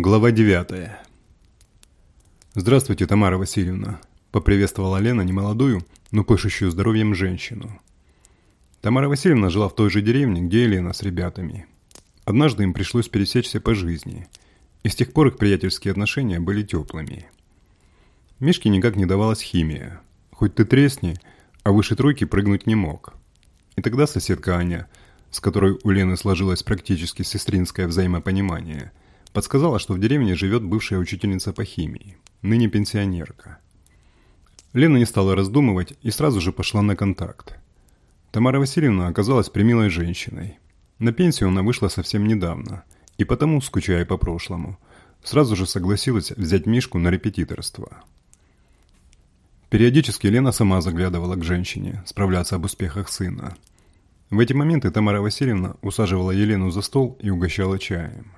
Глава 9 «Здравствуйте, Тамара Васильевна», – поприветствовала Лена немолодую, но пышущую здоровьем женщину. Тамара Васильевна жила в той же деревне, где и Лена с ребятами. Однажды им пришлось пересечься по жизни, и с тех пор их приятельские отношения были теплыми. Мишке никак не давалась химия. Хоть ты тресни, а выше тройки прыгнуть не мог. И тогда соседка Аня, с которой у Лены сложилось практически сестринское взаимопонимание – Подсказала, что в деревне живет бывшая учительница по химии, ныне пенсионерка. Лена не стала раздумывать и сразу же пошла на контакт. Тамара Васильевна оказалась примилой женщиной. На пенсию она вышла совсем недавно, и потому, скучая по прошлому, сразу же согласилась взять Мишку на репетиторство. Периодически Лена сама заглядывала к женщине, справляться об успехах сына. В эти моменты Тамара Васильевна усаживала Елену за стол и угощала чаем.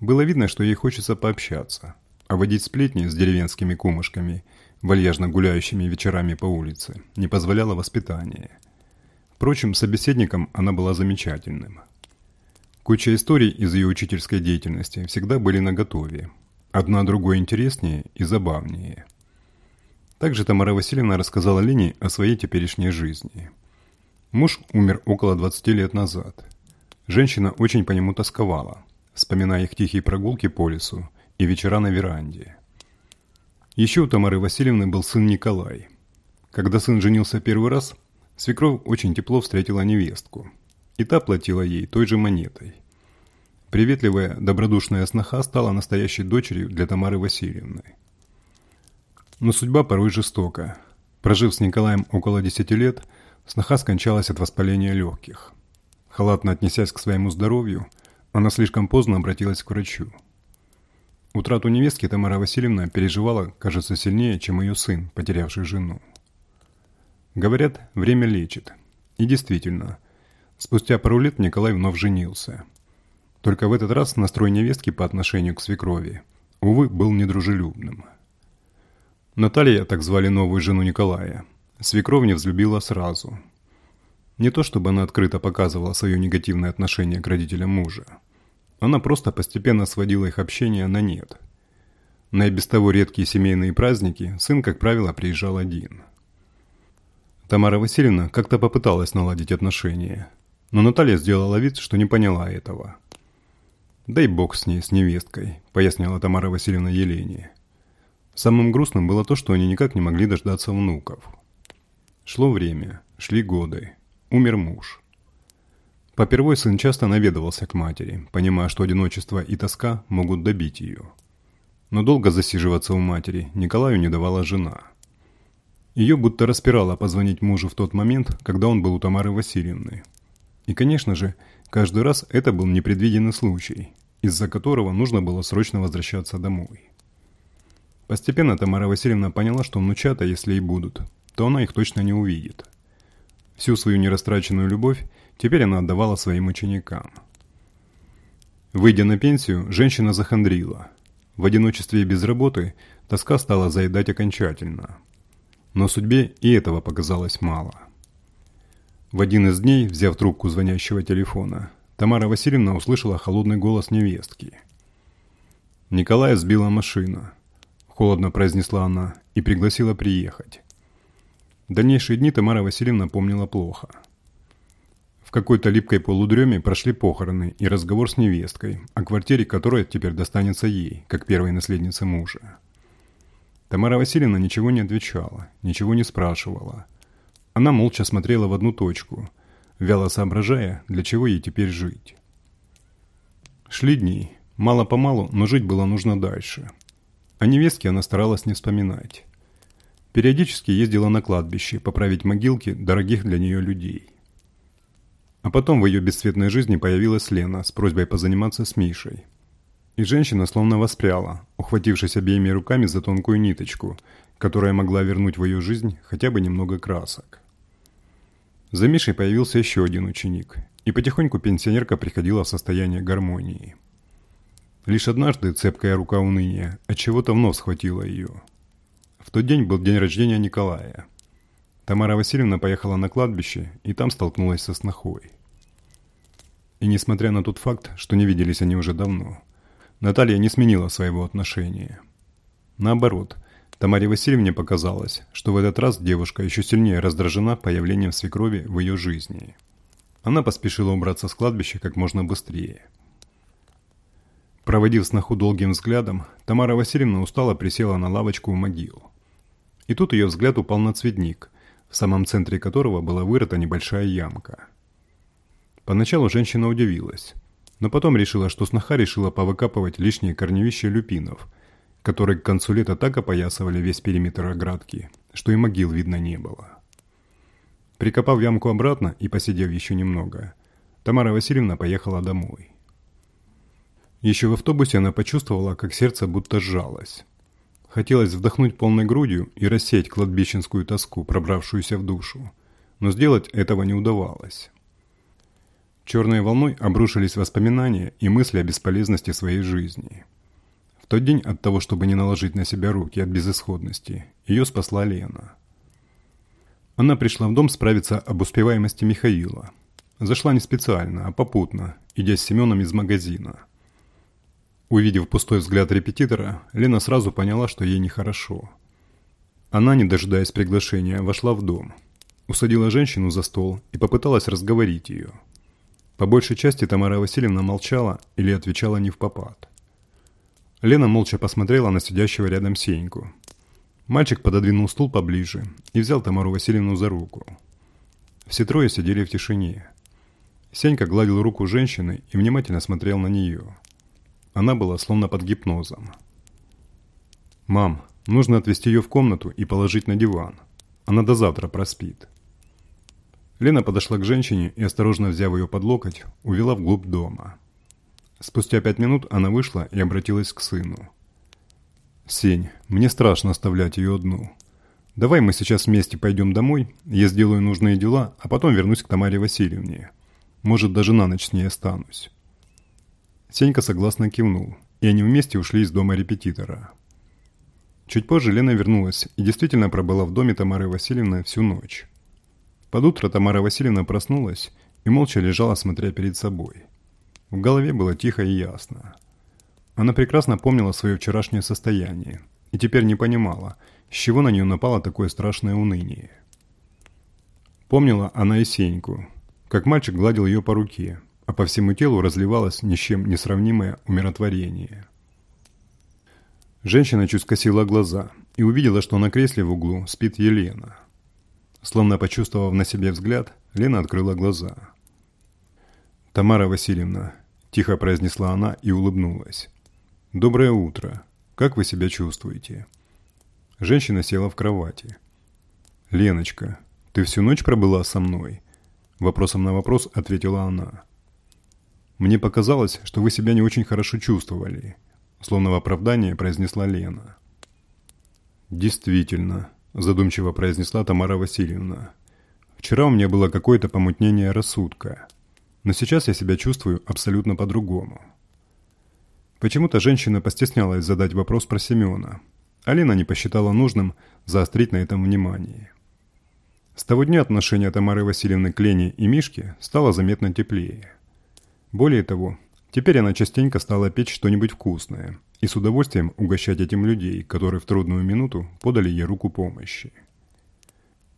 Было видно, что ей хочется пообщаться, а водить сплетни с деревенскими кумушками, вальяжно гуляющими вечерами по улице, не позволяло воспитание. Впрочем, собеседником она была замечательным. Куча историй из ее учительской деятельности всегда были наготове. Одна другой интереснее и забавнее. Также Тамара Васильевна рассказала Лене о своей теперешней жизни. Муж умер около 20 лет назад. Женщина очень по нему тосковала – вспоминая их тихие прогулки по лесу и вечера на веранде. Еще у Тамары Васильевны был сын Николай. Когда сын женился первый раз, свекровь очень тепло встретила невестку, и та платила ей той же монетой. Приветливая, добродушная сноха стала настоящей дочерью для Тамары Васильевны. Но судьба порой жестока. Прожив с Николаем около 10 лет, сноха скончалась от воспаления легких. Халатно отнесясь к своему здоровью – она слишком поздно обратилась к врачу. Утрату невестки Тамара Васильевна переживала, кажется, сильнее, чем ее сын, потерявший жену. Говорят, время лечит. И действительно, спустя пару лет Николай вновь женился. Только в этот раз настрой невестки по отношению к свекрови, увы, был недружелюбным. Наталья, так звали новую жену Николая, свекровь не взлюбила сразу. Не то чтобы она открыто показывала свое негативное отношение к родителям мужа. Она просто постепенно сводила их общение на нет. На и без того редкие семейные праздники сын, как правило, приезжал один. Тамара Васильевна как-то попыталась наладить отношения, но Наталья сделала вид, что не поняла этого. «Дай бог с ней, с невесткой», – пояснила Тамара Васильевна Елене. Самым грустным было то, что они никак не могли дождаться внуков. Шло время, шли годы, умер муж. Попервой сын часто наведывался к матери, понимая, что одиночество и тоска могут добить ее. Но долго засиживаться у матери Николаю не давала жена. Ее будто распирало позвонить мужу в тот момент, когда он был у Тамары Васильевны. И, конечно же, каждый раз это был непредвиденный случай, из-за которого нужно было срочно возвращаться домой. Постепенно Тамара Васильевна поняла, что внучата, если и будут, то она их точно не увидит. Всю свою нерастраченную любовь теперь она отдавала своим ученикам. Выйдя на пенсию, женщина захандрила. В одиночестве и без работы тоска стала заедать окончательно. Но судьбе и этого показалось мало. В один из дней, взяв трубку звонящего телефона, Тамара Васильевна услышала холодный голос невестки. «Николая сбила машина», – холодно произнесла она и пригласила приехать. Дальнейшие дни Тамара Васильевна помнила плохо – какой-то липкой полудреме прошли похороны и разговор с невесткой, о квартире которой теперь достанется ей, как первой наследнице мужа. Тамара Васильевна ничего не отвечала, ничего не спрашивала. Она молча смотрела в одну точку, вяло соображая, для чего ей теперь жить. Шли дни. Мало-помалу, но жить было нужно дальше. О невестке она старалась не вспоминать. Периодически ездила на кладбище поправить могилки дорогих для нее людей. А потом в ее бесцветной жизни появилась Лена с просьбой позаниматься с Мишей. И женщина словно воспряла, ухватившись обеими руками за тонкую ниточку, которая могла вернуть в ее жизнь хотя бы немного красок. За Мишей появился еще один ученик, и потихоньку пенсионерка приходила в состояние гармонии. Лишь однажды цепкая рука уныния от чего-то вновь схватила ее. В тот день был день рождения Николая – Тамара Васильевна поехала на кладбище и там столкнулась со снохой. И несмотря на тот факт, что не виделись они уже давно, Наталья не сменила своего отношения. Наоборот, Тамаре Васильевне показалось, что в этот раз девушка еще сильнее раздражена появлением свекрови в ее жизни. Она поспешила убраться с кладбища как можно быстрее. Проводив сноху долгим взглядом, Тамара Васильевна устало присела на лавочку у могил. И тут ее взгляд упал на цветник, в самом центре которого была вырыта небольшая ямка. Поначалу женщина удивилась, но потом решила, что сноха решила повыкапывать лишние корневища люпинов, которые к концу лета так опоясывали весь периметр оградки, что и могил видно не было. Прикопав ямку обратно и посидев еще немного, Тамара Васильевна поехала домой. Еще в автобусе она почувствовала, как сердце будто сжалось. Хотелось вдохнуть полной грудью и рассеять кладбищенскую тоску, пробравшуюся в душу, но сделать этого не удавалось. Черной волной обрушились воспоминания и мысли о бесполезности своей жизни. В тот день от того, чтобы не наложить на себя руки от безысходности, ее спасла Лена. Она пришла в дом справиться об успеваемости Михаила. Зашла не специально, а попутно, идя с Семеном из магазина – Увидев пустой взгляд репетитора, Лена сразу поняла, что ей нехорошо. Она, не дожидаясь приглашения, вошла в дом, усадила женщину за стол и попыталась разговорить ее. По большей части Тамара Васильевна молчала или отвечала не в попад. Лена молча посмотрела на сидящего рядом Сеньку. Мальчик пододвинул стул поближе и взял Тамару Васильевну за руку. Все трое сидели в тишине. Сенька гладил руку женщины и внимательно смотрел на нее. Она была словно под гипнозом. «Мам, нужно отвезти ее в комнату и положить на диван. Она до завтра проспит». Лена подошла к женщине и, осторожно взяв ее под локоть, увела вглубь дома. Спустя пять минут она вышла и обратилась к сыну. «Сень, мне страшно оставлять ее одну. Давай мы сейчас вместе пойдем домой, я сделаю нужные дела, а потом вернусь к Тамаре Васильевне. Может, даже на ночь с ней останусь». Сенька согласно кивнул, и они вместе ушли из дома репетитора. Чуть позже Лена вернулась и действительно пробыла в доме Тамары Васильевны всю ночь. Под утро Тамара Васильевна проснулась и молча лежала, смотря перед собой. В голове было тихо и ясно. Она прекрасно помнила свое вчерашнее состояние и теперь не понимала, с чего на нее напало такое страшное уныние. Помнила она и Сеньку, как мальчик гладил ее по руке, а по всему телу разливалось ни с чем не сравнимое умиротворение. Женщина чуть скосила глаза и увидела, что на кресле в углу спит Елена. Словно почувствовав на себе взгляд, Лена открыла глаза. «Тамара Васильевна», – тихо произнесла она и улыбнулась. «Доброе утро. Как вы себя чувствуете?» Женщина села в кровати. «Леночка, ты всю ночь пробыла со мной?» Вопросом на вопрос ответила она. «Мне показалось, что вы себя не очень хорошо чувствовали», словно в оправдание произнесла Лена. «Действительно», задумчиво произнесла Тамара Васильевна. «Вчера у меня было какое-то помутнение рассудка, но сейчас я себя чувствую абсолютно по-другому». Почему-то женщина постеснялась задать вопрос про Семена, а Лена не посчитала нужным заострить на этом внимание. С того дня отношение Тамары Васильевны к Лене и Мишке стало заметно теплее. Более того, теперь она частенько стала печь что-нибудь вкусное и с удовольствием угощать этим людей, которые в трудную минуту подали ей руку помощи.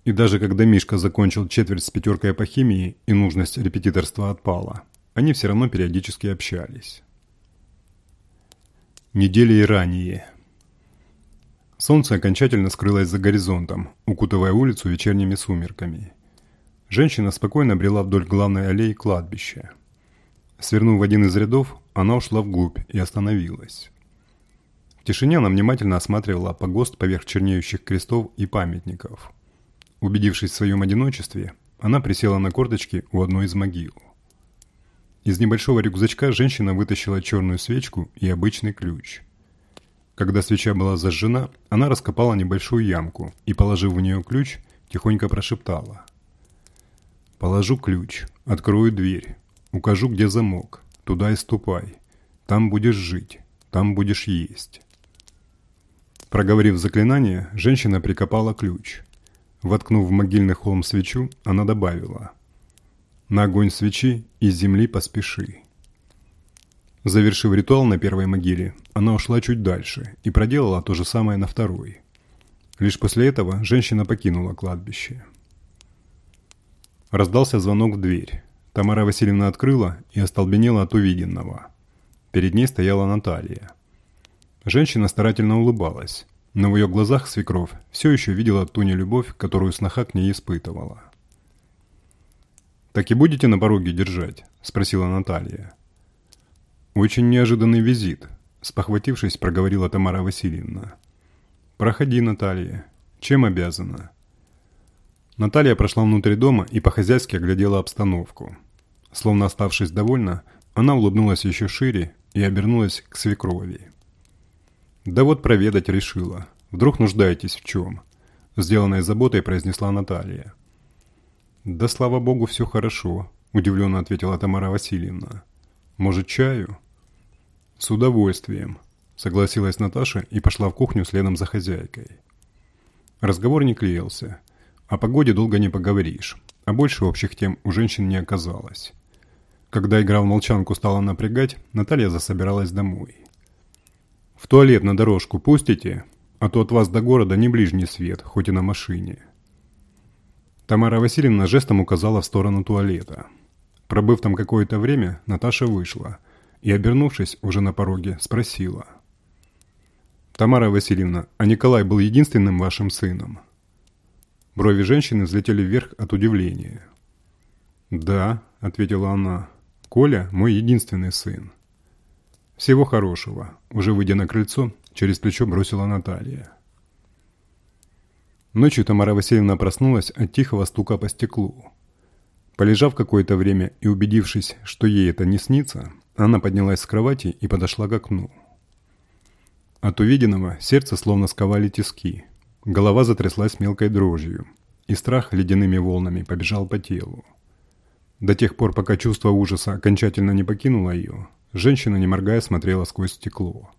И даже когда Мишка закончил четверть с пятеркой по химии и нужность репетиторства отпала, они все равно периодически общались. Недели ранее. Солнце окончательно скрылось за горизонтом, укутывая улицу вечерними сумерками. Женщина спокойно брела вдоль главной аллеи кладбища. Свернув в один из рядов, она ушла вглубь и остановилась. В тишине она внимательно осматривала погост поверх чернеющих крестов и памятников. Убедившись в своем одиночестве, она присела на корточки у одной из могил. Из небольшого рюкзачка женщина вытащила черную свечку и обычный ключ. Когда свеча была зажжена, она раскопала небольшую ямку и, положив в нее ключ, тихонько прошептала. «Положу ключ, открою дверь, Укажу, где замок. Туда и ступай. Там будешь жить. Там будешь есть. Проговорив заклинание, женщина прикопала ключ. Воткнув в могильный холм свечу, она добавила. «На огонь свечи из земли поспеши». Завершив ритуал на первой могиле, она ушла чуть дальше и проделала то же самое на второй. Лишь после этого женщина покинула кладбище. Раздался звонок в дверь. Тамара Васильевна открыла и остолбенела от увиденного. Перед ней стояла Наталья. Женщина старательно улыбалась, но в ее глазах свекровь все еще видела ту нелюбовь, которую сноха к ней испытывала. «Так и будете на пороге держать?» – спросила Наталья. «Очень неожиданный визит», – спохватившись, проговорила Тамара Васильевна. «Проходи, Наталья. Чем обязана?» Наталья прошла внутрь дома и по-хозяйски оглядела обстановку. Словно оставшись довольна, она улыбнулась еще шире и обернулась к свекрови. «Да вот проведать решила. Вдруг нуждаетесь в чем?» Сделанной заботой произнесла Наталья. «Да слава богу, все хорошо», – удивленно ответила Тамара Васильевна. «Может, чаю?» «С удовольствием», – согласилась Наташа и пошла в кухню следом за хозяйкой. Разговор не клеился. О погоде долго не поговоришь, а больше общих тем у женщин не оказалось. Когда игра в молчанку стала напрягать, Наталья засобиралась домой. «В туалет на дорожку пустите, а то от вас до города не ближний свет, хоть и на машине». Тамара Васильевна жестом указала в сторону туалета. Пробыв там какое-то время, Наташа вышла – и, обернувшись уже на пороге, спросила. «Тамара Васильевна, а Николай был единственным вашим сыном?» Брови женщины взлетели вверх от удивления. «Да», — ответила она, — «Коля – мой единственный сын». «Всего хорошего», – уже выйдя на крыльцо, через плечо бросила Наталья. Ночью Тамара Васильевна проснулась от тихого стука по стеклу. Полежав какое-то время и убедившись, что ей это не снится, она поднялась с кровати и подошла к окну. От увиденного сердце словно сковали тиски. Голова затряслась мелкой дрожью, и страх ледяными волнами побежал по телу. До тех пор, пока чувство ужаса окончательно не покинуло ее, женщина, не моргая, смотрела сквозь стекло.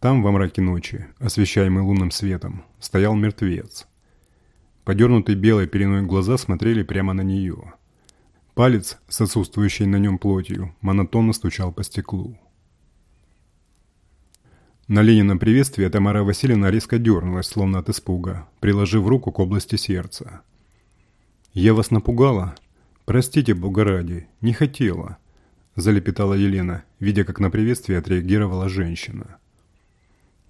Там, во мраке ночи, освещаемый лунным светом, стоял мертвец. Подернутые белой пеленой глаза смотрели прямо на нее – Палец с отсутствующей на нем плотью монотонно стучал по стеклу. На Ленином приветствие Тамара Васильевна резко дернулась, словно от испуга, приложив руку к области сердца. «Я вас напугала? Простите, Бога ради, не хотела», – залепетала Елена, видя, как на приветствие отреагировала женщина.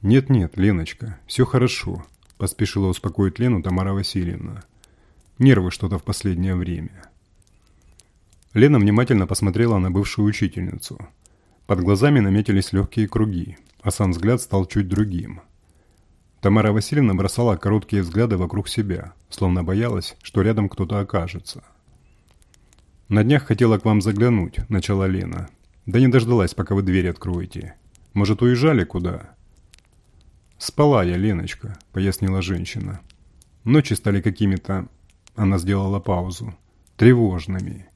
«Нет-нет, Леночка, все хорошо», – поспешила успокоить Лену Тамара Васильевна. «Нервы что-то в последнее время». Лена внимательно посмотрела на бывшую учительницу. Под глазами наметились легкие круги, а сам взгляд стал чуть другим. Тамара Васильевна бросала короткие взгляды вокруг себя, словно боялась, что рядом кто-то окажется. «На днях хотела к вам заглянуть», – начала Лена. «Да не дождалась, пока вы дверь откроете. Может, уезжали куда?» «Спала я, Леночка», – пояснила женщина. «Ночи стали какими-то...» – она сделала паузу. «Тревожными».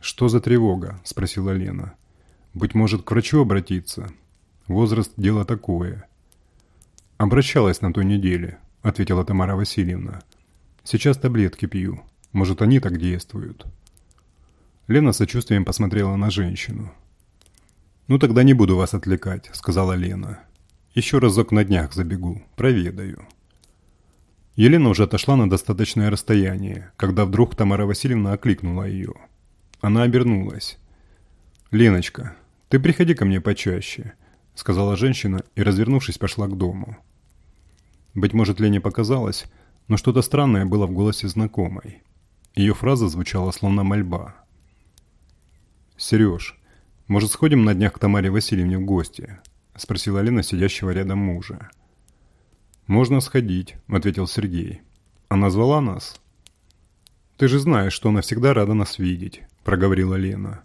«Что за тревога?» – спросила Лена. «Быть может, к врачу обратиться? Возраст – дело такое». «Обращалась на той неделе», – ответила Тамара Васильевна. «Сейчас таблетки пью. Может, они так действуют». Лена сочувствием посмотрела на женщину. «Ну тогда не буду вас отвлекать», – сказала Лена. «Еще разок на днях забегу, проведаю». Елена уже отошла на достаточное расстояние, когда вдруг Тамара Васильевна окликнула ее – она обернулась. «Леночка, ты приходи ко мне почаще», — сказала женщина и, развернувшись, пошла к дому. Быть может, Лене показалось, но что-то странное было в голосе знакомой. Ее фраза звучала словно мольба. «Сереж, может, сходим на днях к Тамаре Васильевне в гости?» — спросила Лена сидящего рядом мужа. «Можно сходить», — ответил Сергей. «Она звала нас?» «Ты же знаешь, что она всегда рада нас видеть», – проговорила Лена.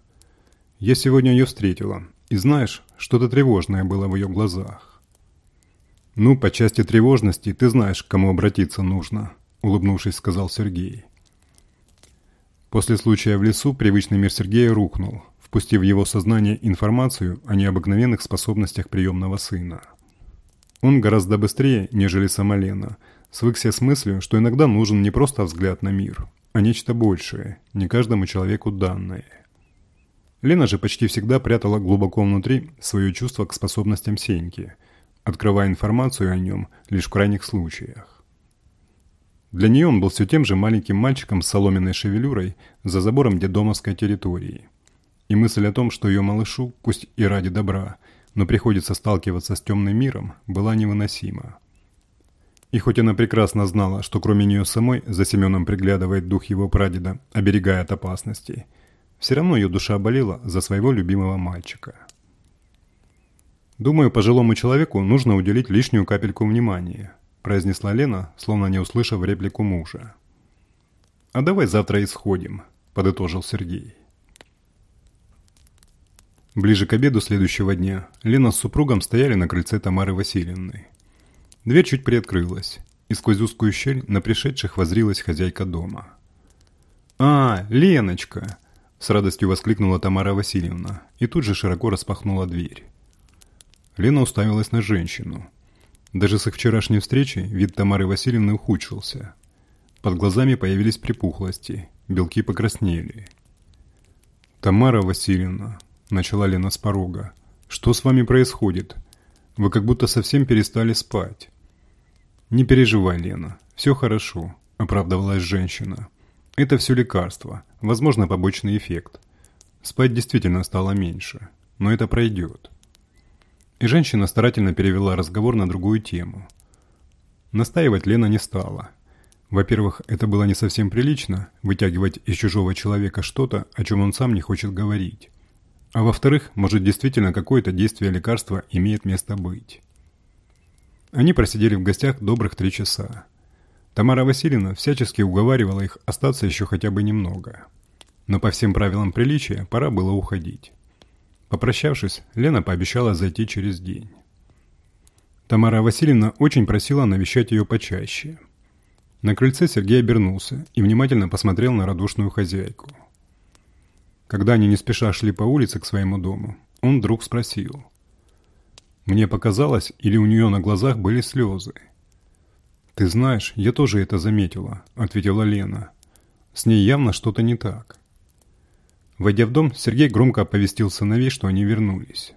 «Я сегодня ее встретила, и знаешь, что-то тревожное было в ее глазах». «Ну, по части тревожности ты знаешь, к кому обратиться нужно», – улыбнувшись, сказал Сергей. После случая в лесу привычный мир Сергея рухнул, впустив в его сознание информацию о необыкновенных способностях приемного сына. Он гораздо быстрее, нежели сама Лена, свыкся с мыслью, что иногда нужен не просто взгляд на мир, а нечто большее, не каждому человеку данное. Лена же почти всегда прятала глубоко внутри свое чувство к способностям Сеньки, открывая информацию о нем лишь в крайних случаях. Для нее он был все тем же маленьким мальчиком с соломенной шевелюрой за забором дедомовской территории. И мысль о том, что ее малышу, пусть и ради добра, но приходится сталкиваться с темным миром, была невыносима. И хоть она прекрасно знала, что кроме нее самой за Семеном приглядывает дух его прадеда, оберегая от опасностей, все равно ее душа болела за своего любимого мальчика. «Думаю, пожилому человеку нужно уделить лишнюю капельку внимания», произнесла Лена, словно не услышав реплику мужа. «А давай завтра исходим», подытожил Сергей. Ближе к обеду следующего дня Лена с супругом стояли на крыльце Тамары Васильевны. Дверь чуть приоткрылась, и сквозь узкую щель на пришедших возрилась хозяйка дома. «А, Леночка!» – с радостью воскликнула Тамара Васильевна и тут же широко распахнула дверь. Лена уставилась на женщину. Даже с их вчерашней встречи вид Тамары Васильевны ухудшился. Под глазами появились припухлости, белки покраснели. «Тамара Васильевна», – начала Лена с порога. «Что с вами происходит? Вы как будто совсем перестали спать». «Не переживай, Лена, все хорошо», – оправдывалась женщина. «Это все лекарство, возможно, побочный эффект. Спать действительно стало меньше, но это пройдет». И женщина старательно перевела разговор на другую тему. Настаивать Лена не стала. Во-первых, это было не совсем прилично – вытягивать из чужого человека что-то, о чем он сам не хочет говорить. А во-вторых, может действительно какое-то действие лекарства имеет место быть. Они просидели в гостях добрых три часа. Тамара Васильевна всячески уговаривала их остаться еще хотя бы немного. Но по всем правилам приличия пора было уходить. Попрощавшись, Лена пообещала зайти через день. Тамара Васильевна очень просила навещать ее почаще. На крыльце Сергей обернулся и внимательно посмотрел на радушную хозяйку. Когда они не спеша шли по улице к своему дому, он вдруг спросил. Мне показалось, или у нее на глазах были слезы. «Ты знаешь, я тоже это заметила», — ответила Лена. «С ней явно что-то не так». Войдя в дом, Сергей громко оповестил сыновей, что они вернулись.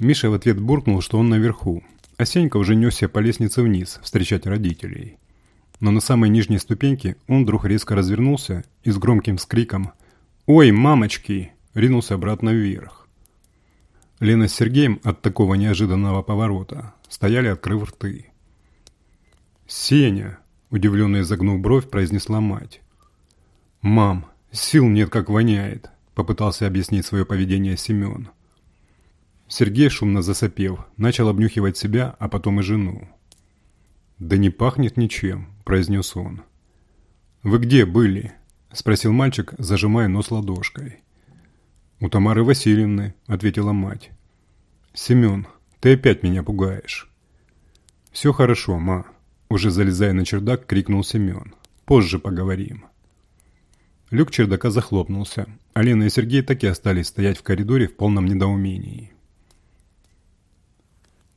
Миша в ответ буркнул, что он наверху, а Сенька уже несся по лестнице вниз встречать родителей. Но на самой нижней ступеньке он вдруг резко развернулся и с громким скриком «Ой, мамочки!» ринулся обратно вверх. Лена с Сергеем от такого неожиданного поворота стояли, открыв рты. «Сеня!» – удивленно изогнув бровь, произнесла мать. «Мам, сил нет, как воняет!» – попытался объяснить свое поведение Семен. Сергей, шумно засопев, начал обнюхивать себя, а потом и жену. «Да не пахнет ничем», – произнес он. «Вы где были?» – спросил мальчик, зажимая нос ладошкой. «У Тамары Васильевны», – ответила мать. «Семен, ты опять меня пугаешь». «Все хорошо, ма», – уже залезая на чердак, крикнул Семен. «Позже поговорим». Люк чердака захлопнулся, а и Сергей так и остались стоять в коридоре в полном недоумении.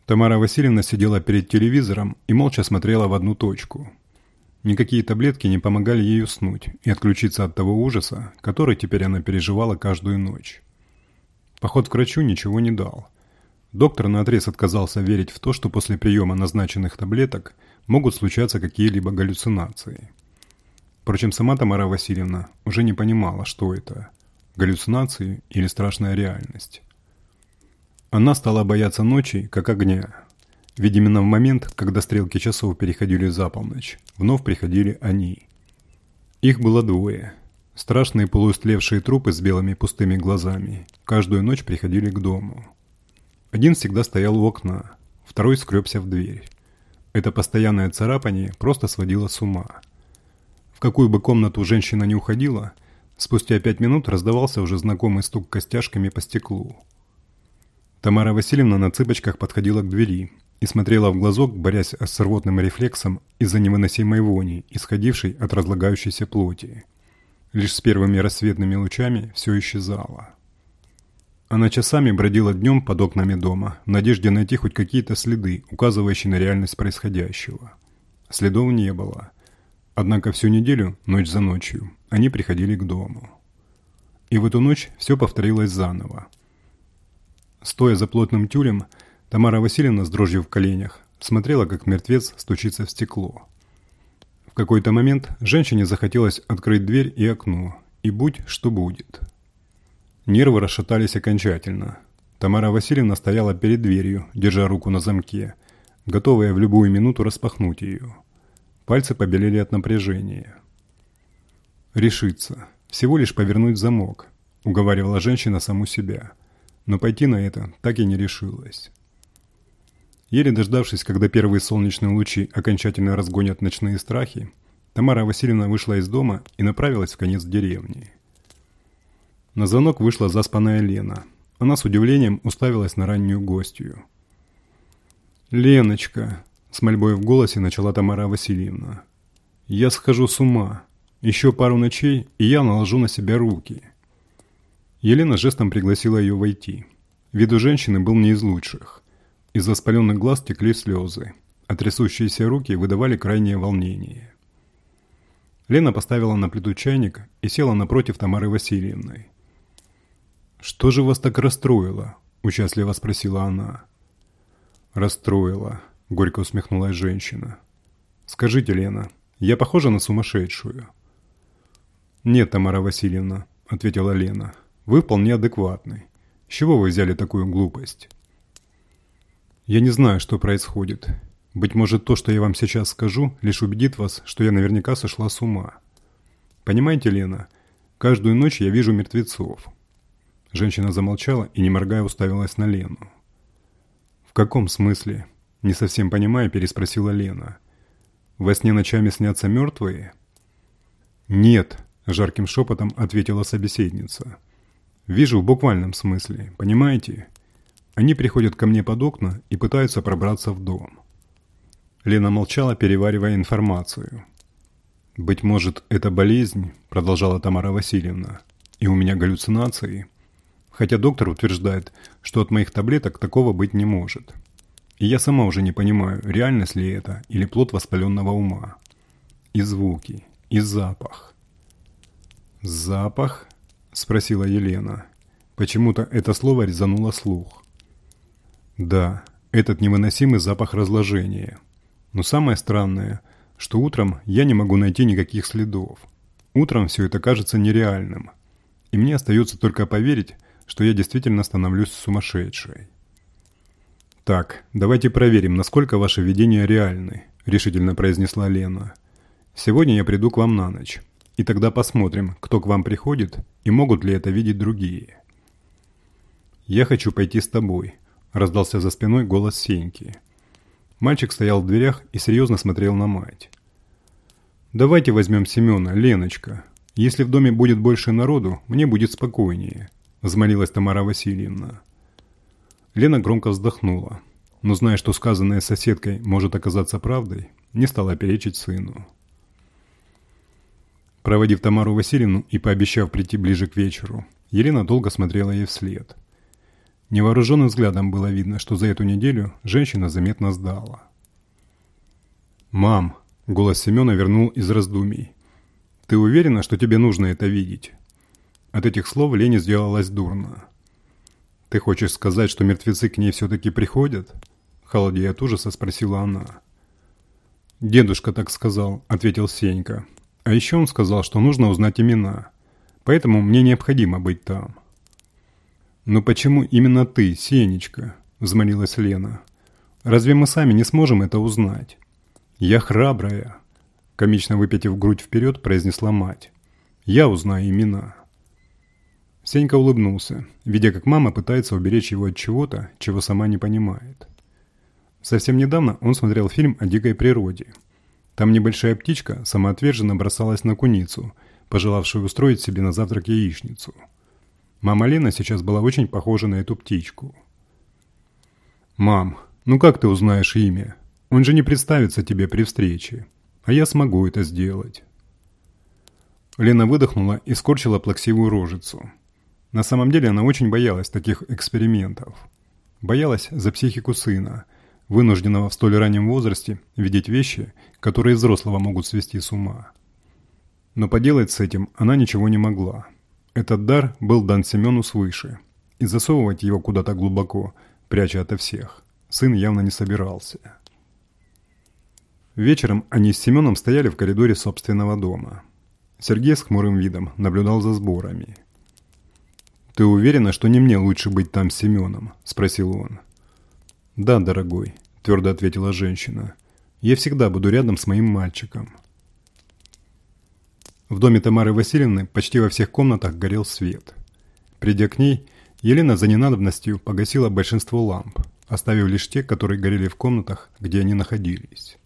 Тамара Васильевна сидела перед телевизором и молча смотрела в одну точку – Никакие таблетки не помогали ей уснуть и отключиться от того ужаса, который теперь она переживала каждую ночь. Поход к врачу ничего не дал. Доктор наотрез отказался верить в то, что после приема назначенных таблеток могут случаться какие-либо галлюцинации. Впрочем, сама Тамара Васильевна уже не понимала, что это – галлюцинации или страшная реальность. Она стала бояться ночи, как огня, ведь именно в момент, когда стрелки часов переходили за полночь, вновь приходили они. Их было двое. Страшные полуистлевшие трупы с белыми пустыми глазами каждую ночь приходили к дому. Один всегда стоял у окна, второй скребся в дверь. Это постоянное царапание просто сводило с ума. В какую бы комнату женщина не уходила, спустя пять минут раздавался уже знакомый стук костяшками по стеклу. Тамара Васильевна на цыпочках подходила к двери и смотрела в глазок, борясь с рвотным рефлексом из-за невыносимой вони, исходившей от разлагающейся плоти. Лишь с первыми рассветными лучами все исчезало. Она часами бродила днем под окнами дома, в надежде найти хоть какие-то следы, указывающие на реальность происходящего. Следов не было. Однако всю неделю, ночь за ночью, они приходили к дому. и в эту ночь все повторилось заново. Стоя за плотным тюлем, Тамара Васильевна с дрожью в коленях смотрела, как мертвец стучится в стекло. В какой-то момент женщине захотелось открыть дверь и окно, и будь что будет. Нервы расшатались окончательно. Тамара Васильевна стояла перед дверью, держа руку на замке, готовая в любую минуту распахнуть ее. Пальцы побелели от напряжения. «Решиться. Всего лишь повернуть замок», — уговаривала женщина саму себя. Но пойти на это так и не решилась. Еле дождавшись, когда первые солнечные лучи окончательно разгонят ночные страхи, Тамара Васильевна вышла из дома и направилась в конец деревни. На звонок вышла заспанная Лена. Она с удивлением уставилась на раннюю гостью. «Леночка», — с мольбой в голосе начала Тамара Васильевна, — «я схожу с ума. Еще пару ночей, и я наложу на себя руки». Елена жестом пригласила ее войти. Вид у женщины был не из лучших. Из воспаленных глаз текли слезы, а трясущиеся руки выдавали крайнее волнение. Лена поставила на плиту чайник и села напротив Тамары Васильевны. «Что же вас так расстроило?» – участливо спросила она. «Расстроила», – горько усмехнулась женщина. «Скажите, Лена, я похожа на сумасшедшую?» «Нет, Тамара Васильевна», – ответила Лена. «Вы вполне адекватны. С чего вы взяли такую глупость?» «Я не знаю, что происходит. Быть может, то, что я вам сейчас скажу, лишь убедит вас, что я наверняка сошла с ума. Понимаете, Лена, каждую ночь я вижу мертвецов». Женщина замолчала и, не моргая, уставилась на Лену. «В каком смысле?» – не совсем понимая, переспросила Лена. «Во сне ночами снятся мертвые?» «Нет», – жарким шепотом ответила собеседница. «Вижу в буквальном смысле, понимаете?» Они приходят ко мне под окна и пытаются пробраться в дом. Лена молчала, переваривая информацию. «Быть может, это болезнь?» – продолжала Тамара Васильевна. «И у меня галлюцинации?» Хотя доктор утверждает, что от моих таблеток такого быть не может. И я сама уже не понимаю, реальность ли это или плод воспаленного ума. И звуки, и запах. «Запах?» – спросила Елена. Почему-то это слово резануло слух. Да, этот невыносимый запах разложения. Но самое странное, что утром я не могу найти никаких следов. Утром все это кажется нереальным. И мне остается только поверить, что я действительно становлюсь сумасшедшей. «Так, давайте проверим, насколько ваши видения реальны», – решительно произнесла Лена. «Сегодня я приду к вам на ночь, и тогда посмотрим, кто к вам приходит и могут ли это видеть другие». «Я хочу пойти с тобой», Раздался за спиной голос Сеньки. Мальчик стоял в дверях и серьезно смотрел на мать. «Давайте возьмем Семена, Леночка. Если в доме будет больше народу, мне будет спокойнее», – взмолилась Тамара Васильевна. Лена громко вздохнула, но, зная, что сказанное соседкой может оказаться правдой, не стала перечить сыну. Проводив Тамару Васильевну и пообещав прийти ближе к вечеру, Елена долго смотрела ей вслед – Невооруженным взглядом было видно, что за эту неделю женщина заметно сдала. «Мам!» – голос Семена вернул из раздумий. «Ты уверена, что тебе нужно это видеть?» От этих слов Лене сделалось дурно. «Ты хочешь сказать, что мертвецы к ней все-таки приходят?» Холодея от ужаса спросила она. «Дедушка так сказал», – ответил Сенька. «А еще он сказал, что нужно узнать имена. Поэтому мне необходимо быть там». «Но почему именно ты, Сенечка?» – взмолилась Лена. «Разве мы сами не сможем это узнать?» «Я храбрая», – комично выпятив грудь вперед, произнесла мать. «Я узнаю имена». Сенька улыбнулся, видя, как мама пытается уберечь его от чего-то, чего сама не понимает. Совсем недавно он смотрел фильм о дикой природе. Там небольшая птичка самоотверженно бросалась на куницу, пожелавшую устроить себе на завтрак яичницу – Мама Лена сейчас была очень похожа на эту птичку. «Мам, ну как ты узнаешь имя? Он же не представится тебе при встрече. А я смогу это сделать». Лена выдохнула и скорчила плаксивую рожицу. На самом деле она очень боялась таких экспериментов. Боялась за психику сына, вынужденного в столь раннем возрасте видеть вещи, которые взрослого могут свести с ума. Но поделать с этим она ничего не могла. Этот дар был дан Семену свыше, и засовывать его куда-то глубоко, пряча ото всех, сын явно не собирался. Вечером они с Семеном стояли в коридоре собственного дома. Сергей с хмурым видом наблюдал за сборами. «Ты уверена, что не мне лучше быть там с Семеном?» – спросил он. «Да, дорогой», – твердо ответила женщина. «Я всегда буду рядом с моим мальчиком». В доме Тамары Васильевны почти во всех комнатах горел свет. Придя к ней, Елена за ненадобностью погасила большинство ламп, оставив лишь те, которые горели в комнатах, где они находились.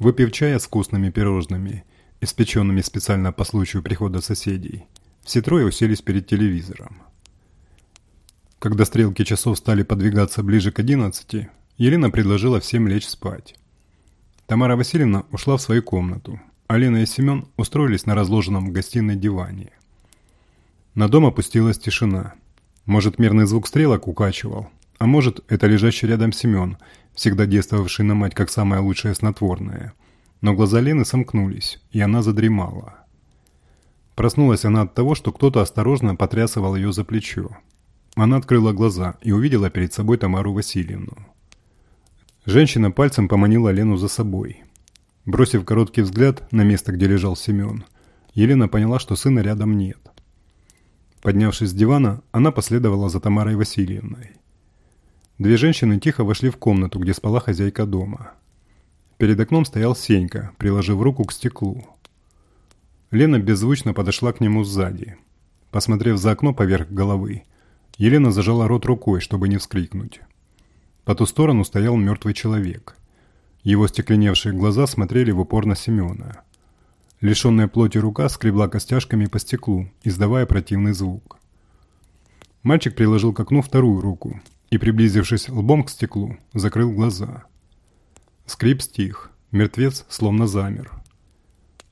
Выпив чая с вкусными пирожными, испеченными специально по случаю прихода соседей, все трое уселись перед телевизором. Когда стрелки часов стали подвигаться ближе к одиннадцати, Елена предложила всем лечь спать. Тамара Васильевна ушла в свою комнату, а Лена и Семен устроились на разложенном в гостиной диване. На дом опустилась тишина. Может, мерный звук стрелок укачивал, а может, это лежащий рядом Семен, всегда действовавший на мать как самое лучшее снотворное. Но глаза Лены сомкнулись, и она задремала. Проснулась она от того, что кто-то осторожно потрясывал ее за плечо. Она открыла глаза и увидела перед собой Тамару Васильевну. Женщина пальцем поманила Лену за собой. Бросив короткий взгляд на место, где лежал Семен, Елена поняла, что сына рядом нет. Поднявшись с дивана, она последовала за Тамарой Васильевной. Две женщины тихо вошли в комнату, где спала хозяйка дома. Перед окном стоял Сенька, приложив руку к стеклу. Лена беззвучно подошла к нему сзади. Посмотрев за окно поверх головы, Елена зажала рот рукой, чтобы не вскрикнуть. По ту сторону стоял мертвый человек. Его стекленевшие глаза смотрели в упор на Семена. Лишенная плоти рука скребла костяшками по стеклу, издавая противный звук. Мальчик приложил к окну вторую руку и, приблизившись лбом к стеклу, закрыл глаза. Скрип стих, мертвец словно замер.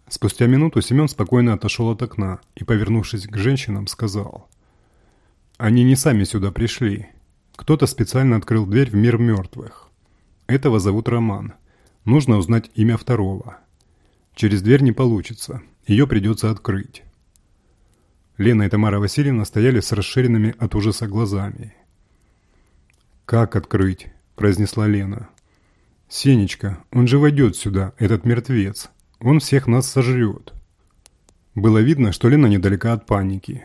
Спустя минуту Семен спокойно отошел от окна и, повернувшись к женщинам, сказал. «Они не сами сюда пришли. Кто-то специально открыл дверь в мир мертвых. Этого зовут Роман. Нужно узнать имя второго. Через дверь не получится. Ее придется открыть». Лена и Тамара Васильевна стояли с расширенными от ужаса глазами. «Как открыть?» – произнесла Лена. «Сенечка, он же войдет сюда, этот мертвец. Он всех нас сожрет. Было видно, что Лена недалека от паники.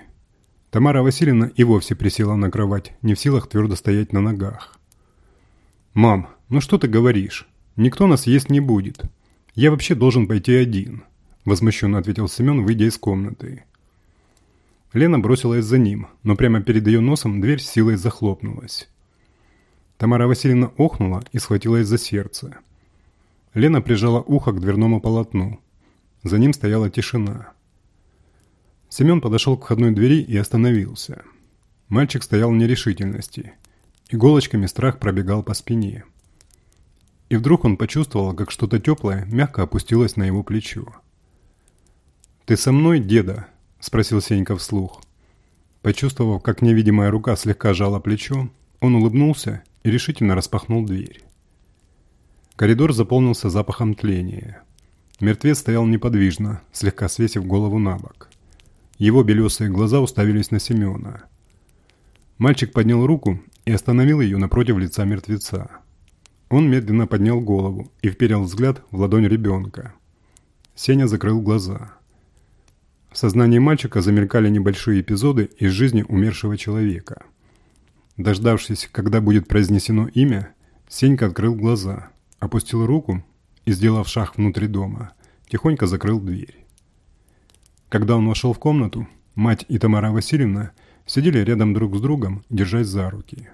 Тамара Васильевна и вовсе присела на кровать, не в силах твердо стоять на ногах. «Мам, ну что ты говоришь? Никто нас есть не будет. Я вообще должен пойти один», – возмущенно ответил Семен, выйдя из комнаты. Лена бросилась за ним, но прямо перед ее носом дверь с силой захлопнулась. Тамара Васильевна охнула и схватилась за сердце. Лена прижала ухо к дверному полотну. За ним стояла тишина. Семен подошел к входной двери и остановился. Мальчик стоял в нерешительности. Иголочками страх пробегал по спине. И вдруг он почувствовал, как что-то теплое мягко опустилось на его плечо. «Ты со мной, деда?» – спросил Сенька вслух. Почувствовав, как невидимая рука слегка жала плечо, он улыбнулся и решительно распахнул дверь. Коридор заполнился запахом тления. Мертвец стоял неподвижно, слегка свесив голову на бок. Его белесые глаза уставились на Семена. Мальчик поднял руку и остановил ее напротив лица мертвеца. Он медленно поднял голову и вперил взгляд в ладонь ребенка. Сеня закрыл глаза. В сознании мальчика замелькали небольшие эпизоды из жизни умершего человека. Дождавшись, когда будет произнесено имя, Сенька открыл глаза – опустил руку и, сделав шаг внутри дома, тихонько закрыл дверь. Когда он вошел в комнату, мать и Тамара Васильевна сидели рядом друг с другом, держась за руки.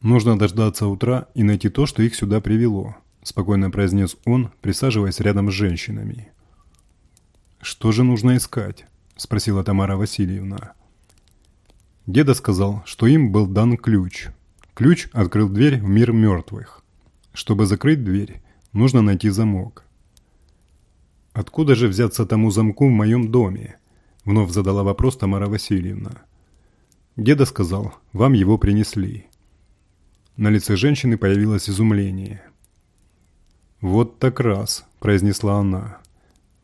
«Нужно дождаться утра и найти то, что их сюда привело», спокойно произнес он, присаживаясь рядом с женщинами. «Что же нужно искать?» – спросила Тамара Васильевна. Деда сказал, что им был дан ключ. Ключ открыл дверь в мир мертвых. Чтобы закрыть дверь, нужно найти замок. «Откуда же взяться тому замку в моем доме?» Вновь задала вопрос Тамара Васильевна. Деда сказал, вам его принесли. На лице женщины появилось изумление. «Вот так раз», – произнесла она.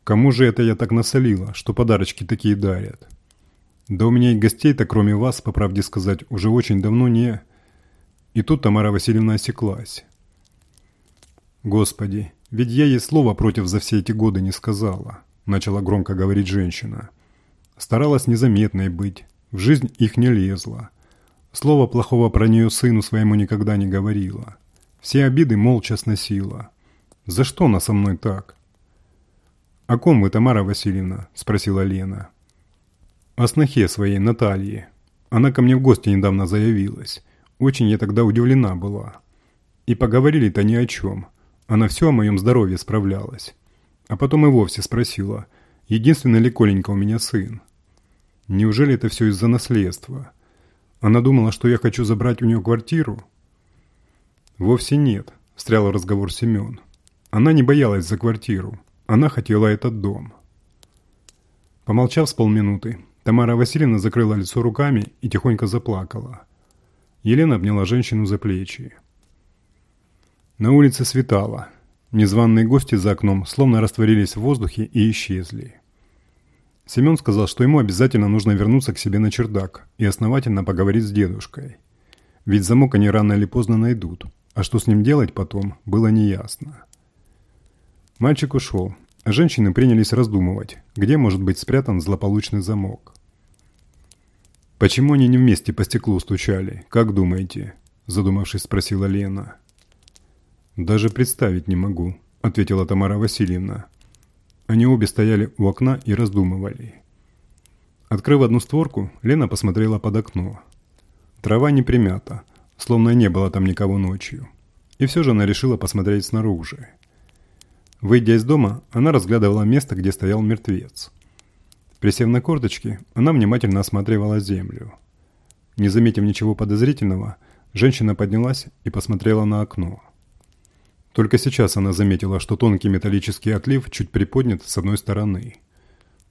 «Кому же это я так насолила, что подарочки такие дарят?» Да у меня и гостей-то, кроме вас, по правде сказать, уже очень давно не...» И тут Тамара Васильевна осеклась. «Господи, ведь я ей слова против за все эти годы не сказала», начала громко говорить женщина. Старалась незаметной быть, в жизнь их не лезла. Слова плохого про нее сыну своему никогда не говорила. Все обиды молча сносила. За что она со мной так? «О ком вы, Тамара Васильевна?» – спросила Лена. «О снохе своей, Наталье. Она ко мне в гости недавно заявилась. Очень я тогда удивлена была. И поговорили-то ни о чем. Она все о моем здоровье справлялась. А потом и вовсе спросила, единственный ли Коленька у меня сын. Неужели это все из-за наследства? Она думала, что я хочу забрать у нее квартиру? Вовсе нет, встрял разговор Семен. Она не боялась за квартиру. Она хотела этот дом. Помолчав с полминуты, Тамара Васильевна закрыла лицо руками и тихонько заплакала. Елена обняла женщину за плечи. На улице светало. Незваные гости за окном словно растворились в воздухе и исчезли. Семен сказал, что ему обязательно нужно вернуться к себе на чердак и основательно поговорить с дедушкой. Ведь замок они рано или поздно найдут, а что с ним делать потом, было неясно. Мальчик ушел, а женщины принялись раздумывать, где может быть спрятан злополучный замок. «Почему они не вместе по стеклу стучали, как думаете?» – задумавшись, спросила Лена. «Даже представить не могу», – ответила Тамара Васильевна. Они обе стояли у окна и раздумывали. Открыв одну створку, Лена посмотрела под окно. Трава не примята, словно не было там никого ночью. И все же она решила посмотреть снаружи. Выйдя из дома, она разглядывала место, где стоял мертвец. Присев на корточки, она внимательно осматривала землю. Не заметив ничего подозрительного, женщина поднялась и посмотрела на окно. Только сейчас она заметила, что тонкий металлический отлив чуть приподнят с одной стороны.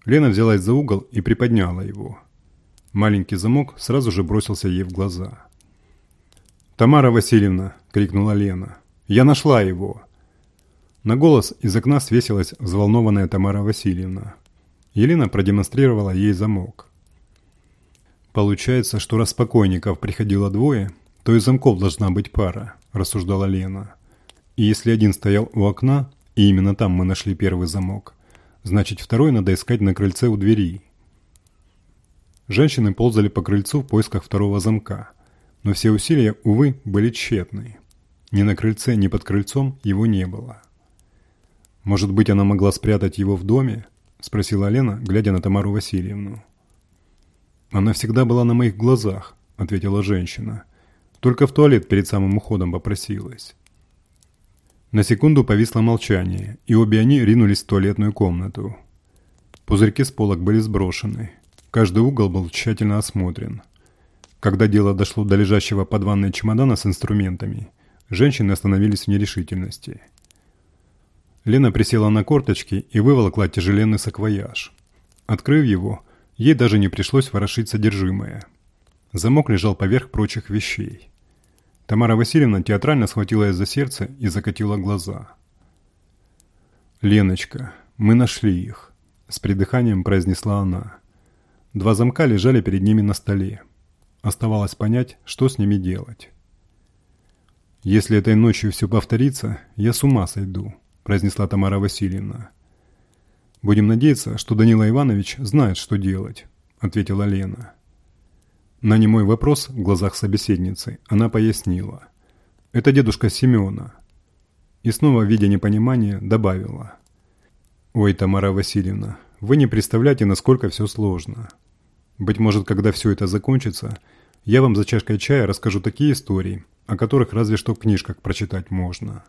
Лена взялась за угол и приподняла его. Маленький замок сразу же бросился ей в глаза. «Тамара Васильевна!» – крикнула Лена. «Я нашла его!» На голос из окна свесилась взволнованная Тамара Васильевна. Елена продемонстрировала ей замок. «Получается, что раз покойников приходило двое, то и замков должна быть пара», – рассуждала Лена. «И если один стоял у окна, и именно там мы нашли первый замок, значит второй надо искать на крыльце у двери». Женщины ползали по крыльцу в поисках второго замка, но все усилия, увы, были тщетны. Ни на крыльце, ни под крыльцом его не было. Может быть, она могла спрятать его в доме? – спросила Лена, глядя на Тамару Васильевну. «Она всегда была на моих глазах», – ответила женщина. «Только в туалет перед самым уходом попросилась». На секунду повисло молчание, и обе они ринулись в туалетную комнату. Пузырьки с полок были сброшены. Каждый угол был тщательно осмотрен. Когда дело дошло до лежащего под ванной чемодана с инструментами, женщины остановились в нерешительности – Лена присела на корточки и выволокла тяжеленный саквояж. Открыв его, ей даже не пришлось ворошить содержимое. Замок лежал поверх прочих вещей. Тамара Васильевна театрально схватила ее за сердце и закатила глаза. «Леночка, мы нашли их», – с придыханием произнесла она. Два замка лежали перед ними на столе. Оставалось понять, что с ними делать. «Если этой ночью все повторится, я с ума сойду», – произнесла Тамара Васильевна. «Будем надеяться, что Данила Иванович знает, что делать», – ответила Лена. На немой вопрос в глазах собеседницы она пояснила. «Это дедушка Семена». И снова, видя непонимание, добавила. «Ой, Тамара Васильевна, вы не представляете, насколько все сложно. Быть может, когда все это закончится, я вам за чашкой чая расскажу такие истории, о которых разве что в книжках прочитать можно».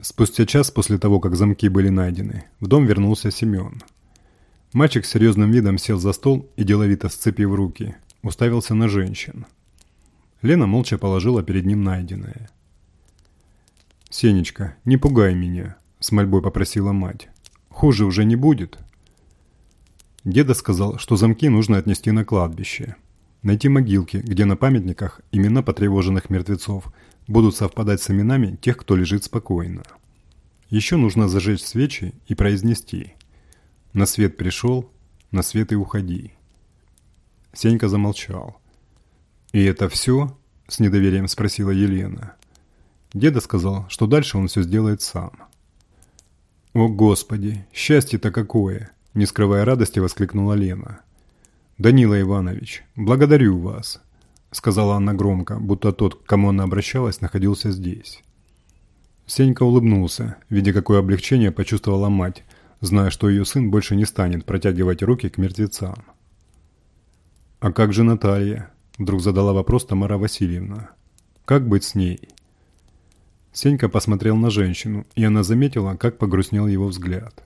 Спустя час после того, как замки были найдены, в дом вернулся Семен. Мальчик с серьезным видом сел за стол и, деловито сцепив руки, уставился на женщин. Лена молча положила перед ним найденное. «Сенечка, не пугай меня», – с мольбой попросила мать. «Хуже уже не будет». Деда сказал, что замки нужно отнести на кладбище. Найти могилки, где на памятниках имена потревоженных мертвецов – будут совпадать с именами тех, кто лежит спокойно. Еще нужно зажечь свечи и произнести «На свет пришел, на свет и уходи». Сенька замолчал. «И это все?» – с недоверием спросила Елена. Деда сказал, что дальше он все сделает сам. «О, Господи, счастье-то какое!» – не скрывая радости, воскликнула Лена. «Данила Иванович, благодарю вас», – сказала она громко, будто тот, к кому она обращалась, находился здесь. Сенька улыбнулся, видя, какое облегчение почувствовала мать, зная, что ее сын больше не станет протягивать руки к мертвецам. «А как же Наталья?» – вдруг задала вопрос Тамара Васильевна. «Как быть с ней?» Сенька посмотрел на женщину, и она заметила, как погрустнел его взгляд.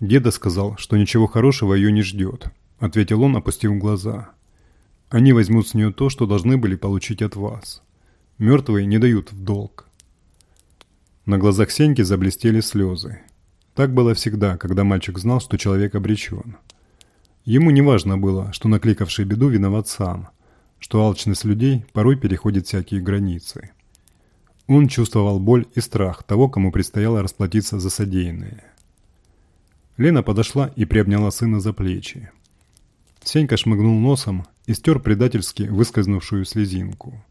«Деда сказал, что ничего хорошего ее не ждет», – ответил он, опустив глаза. «Они возьмут с нее то, что должны были получить от вас. Мертвые не дают в долг». На глазах Сеньки заблестели слезы. Так было всегда, когда мальчик знал, что человек обречен. Ему не важно было, что накликавший беду виноват сам, что алчность людей порой переходит всякие границы. Он чувствовал боль и страх того, кому предстояло расплатиться за содеянное. Лена подошла и приобняла сына за плечи. Сенька шмыгнул носом и стер предательски выскользнувшую слезинку.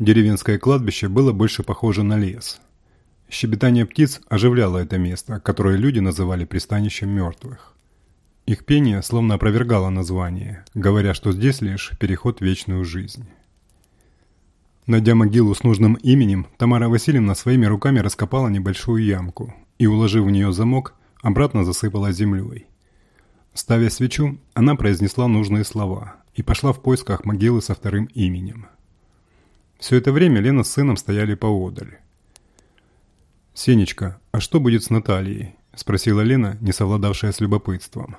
Деревенское кладбище было больше похоже на лес. Щебетание птиц оживляло это место, которое люди называли пристанищем мертвых. Их пение словно опровергало название, говоря, что здесь лишь переход в вечную жизнь. Найдя могилу с нужным именем, Тамара Васильевна своими руками раскопала небольшую ямку и, уложив в нее замок, обратно засыпала землей. Ставя свечу, она произнесла нужные слова и пошла в поисках могилы со вторым именем. Все это время Лена с сыном стояли поодаль. «Сенечка, а что будет с Натальей?» – спросила Лена, не совладавшая с любопытством.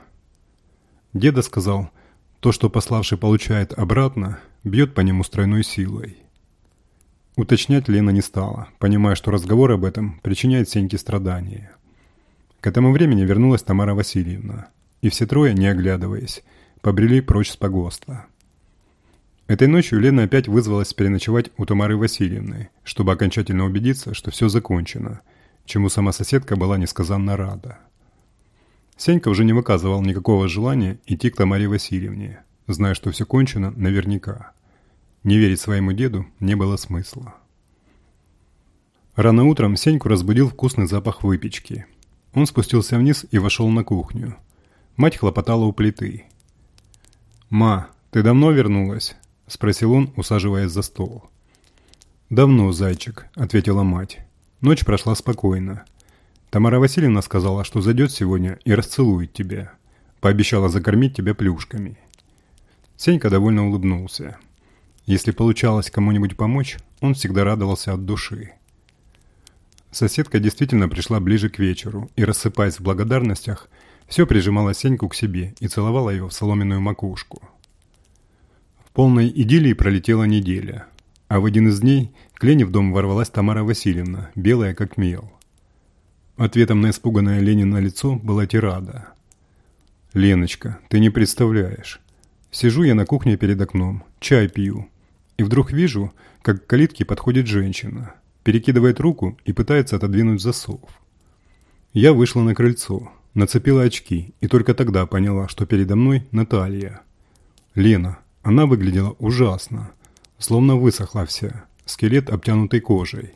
Деда сказал, то, что пославший получает обратно, бьет по нему стройной силой. Уточнять Лена не стала, понимая, что разговор об этом причиняет Сеньке страдания. К этому времени вернулась Тамара Васильевна, и все трое, не оглядываясь, побрели прочь с погоста. Этой ночью Лена опять вызвалась переночевать у Тамары Васильевны, чтобы окончательно убедиться, что все закончено, чему сама соседка была несказанно рада. Сенька уже не выказывал никакого желания идти к Тамаре Васильевне, зная, что все кончено наверняка. Не верить своему деду не было смысла. Рано утром Сеньку разбудил вкусный запах выпечки. Он спустился вниз и вошел на кухню. Мать хлопотала у плиты. «Ма, ты давно вернулась?» – спросил он, усаживаясь за стол. «Давно, зайчик», – ответила мать. Ночь прошла спокойно. Тамара Васильевна сказала, что зайдет сегодня и расцелует тебя. Пообещала закормить тебя плюшками. Сенька довольно улыбнулся. Если получалось кому-нибудь помочь, он всегда радовался от души. Соседка действительно пришла ближе к вечеру и, рассыпаясь в благодарностях, все прижимала Сеньку к себе и целовала его в соломенную макушку. Полной идиллии пролетела неделя, а в один из дней к Лене в дом ворвалась Тамара Васильевна, белая как мел. Ответом на испуганное Ленина лицо была тирада. «Леночка, ты не представляешь. Сижу я на кухне перед окном, чай пью. И вдруг вижу, как к калитке подходит женщина, перекидывает руку и пытается отодвинуть засов. Я вышла на крыльцо, нацепила очки и только тогда поняла, что передо мной Наталья. Лена, она выглядела ужасно, словно высохла вся, скелет обтянутый кожей.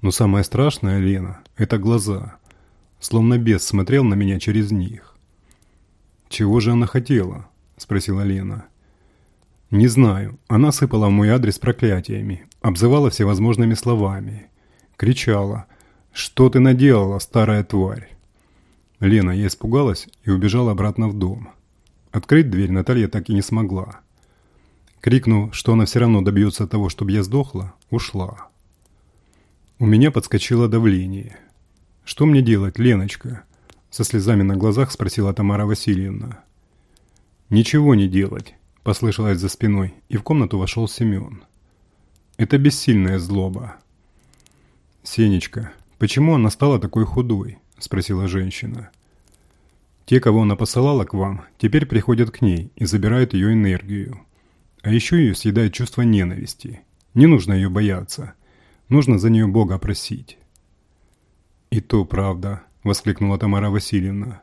Но самое страшное, Лена, это глаза. Словно бес смотрел на меня через них. «Чего же она хотела?» – спросила Лена. «Не знаю. Она сыпала в мой адрес проклятиями, обзывала всевозможными словами. Кричала. «Что ты наделала, старая тварь?» Лена, я испугалась и убежала обратно в дом. Открыть дверь Наталья так и не смогла. Крикнув, что она все равно добьется того, чтобы я сдохла, ушла. У меня подскочило давление. «Что мне делать, Леночка?» Со слезами на глазах спросила Тамара Васильевна. «Ничего не делать», – послышалось за спиной, и в комнату вошел Семен. «Это бессильная злоба». «Сенечка, почему она стала такой худой?» – спросила женщина. «Те, кого она посылала к вам, теперь приходят к ней и забирают ее энергию. А еще ее съедает чувство ненависти. Не нужно ее бояться. Нужно за нее Бога просить». «И то правда», — воскликнула Тамара Васильевна.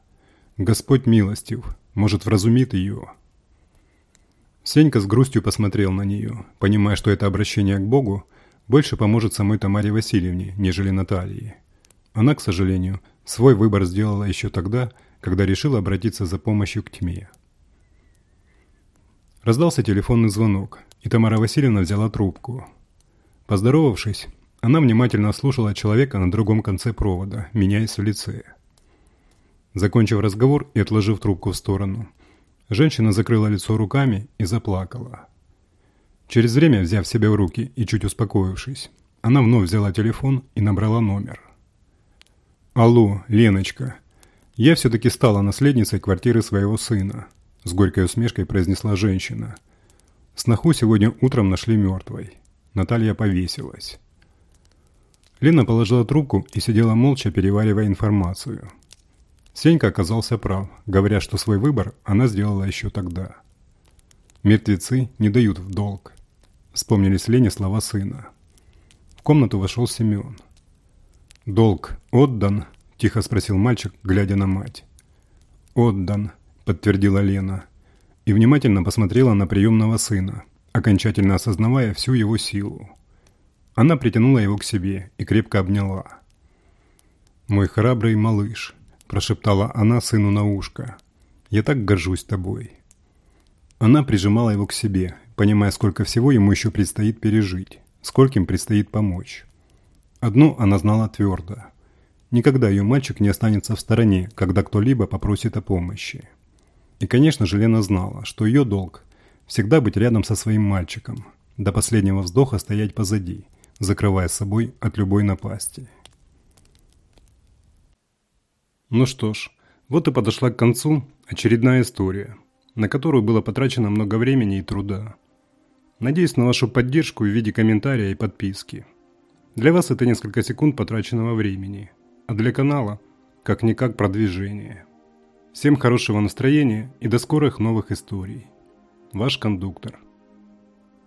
«Господь милостив. Может, вразумит ее. Сенька с грустью посмотрел на нее, понимая, что это обращение к Богу больше поможет самой Тамаре Васильевне, нежели Наталье. Она, к сожалению, свой выбор сделала еще тогда, когда решила обратиться за помощью к тьме. Раздался телефонный звонок, и Тамара Васильевна взяла трубку. Поздоровавшись, она внимательно слушала человека на другом конце провода, меняясь в лице. Закончив разговор и отложив трубку в сторону, женщина закрыла лицо руками и заплакала. Через время, взяв себя в руки и чуть успокоившись, она вновь взяла телефон и набрала номер. «Алло, Леночка, я все-таки стала наследницей квартиры своего сына», с горькой усмешкой произнесла женщина. Сноху сегодня утром нашли мертвой. Наталья повесилась. Лена положила трубку и сидела молча, переваривая информацию. Сенька оказался прав, говоря, что свой выбор она сделала еще тогда. «Мертвецы не дают в долг», — вспомнились Лене слова сына. В комнату вошел Семен. «Долг отдан?» – тихо спросил мальчик, глядя на мать. «Отдан», – подтвердила Лена. И внимательно посмотрела на приемного сына, окончательно осознавая всю его силу. Она притянула его к себе и крепко обняла. «Мой храбрый малыш», – прошептала она сыну на ушко. «Я так горжусь тобой». Она прижимала его к себе, понимая, сколько всего ему еще предстоит пережить, скольким предстоит помочь. Одно она знала твердо. Никогда ее мальчик не останется в стороне, когда кто-либо попросит о помощи. И, конечно же, Лена знала, что ее долг – всегда быть рядом со своим мальчиком, до последнего вздоха стоять позади, закрывая собой от любой напасти. Ну что ж, вот и подошла к концу очередная история, на которую было потрачено много времени и труда. Надеюсь на вашу поддержку в виде комментария и подписки. Для вас это несколько секунд потраченного времени, а для канала – как-никак продвижение. Всем хорошего настроения и до скорых новых историй. Ваш кондуктор.